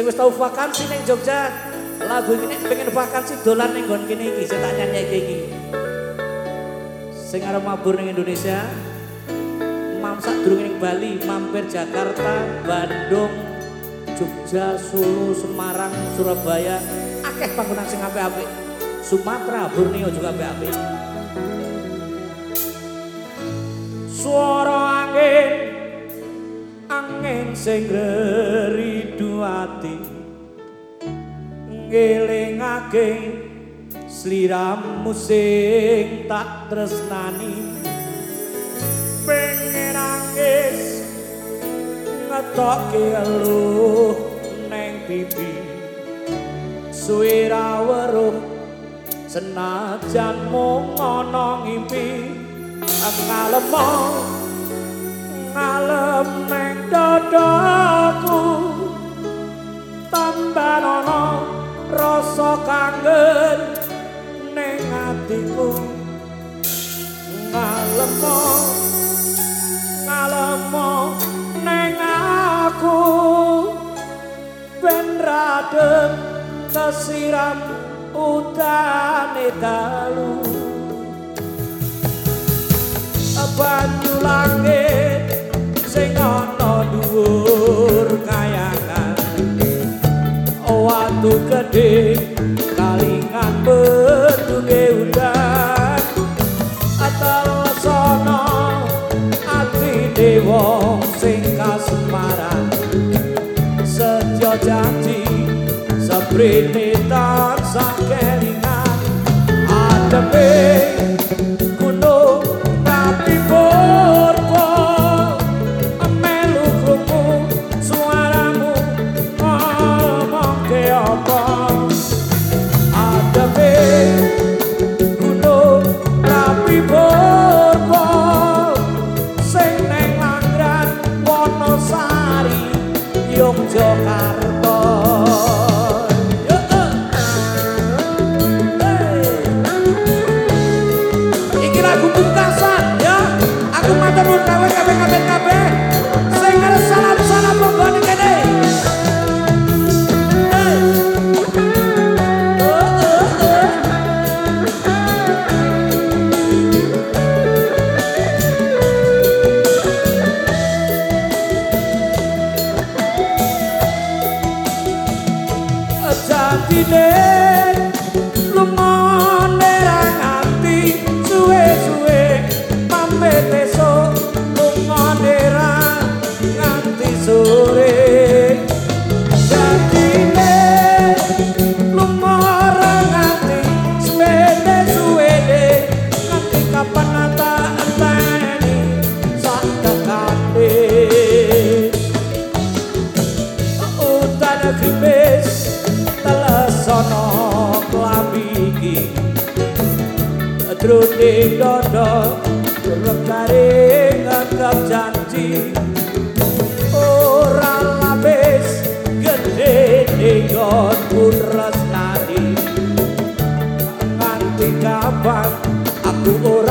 Sing wis tau vakansi ning Jogja, lagu ini pengen vakansi dolan ning nggon kene iki, sing tak nyanyi iki. Sing arep mabur ning Indonesia, mam sak durung ning Bali, mampir Jakarta, Bandung, Jogja, Solo, Semarang, Surabaya, akeh panggonan sing apik-apik. Sumatera, Borneo juga apik-apik. Suara angin angin sing ati ngelingake sliramu sing tak tresnani. Pengen nangis ngetokke eluh neng pipi. Suwira weruh senajan mung ana ngimpi. Ngalemo ngalem neng dadaku tambah ana rasa kangen ning atiku. Ngalemo ngalemo ning aku. Ben radem kesiram udane dalu. Banyu langit sing ana dhuwur setyo janji seprene tansah kelingan. Adepe kabeh kabeh salam-salam monggo. Oh, oh, oh. Drone dodo rekare ngekep janji. Ora lapis gede ning pun resnani nganti kapan aku ora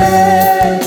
fé.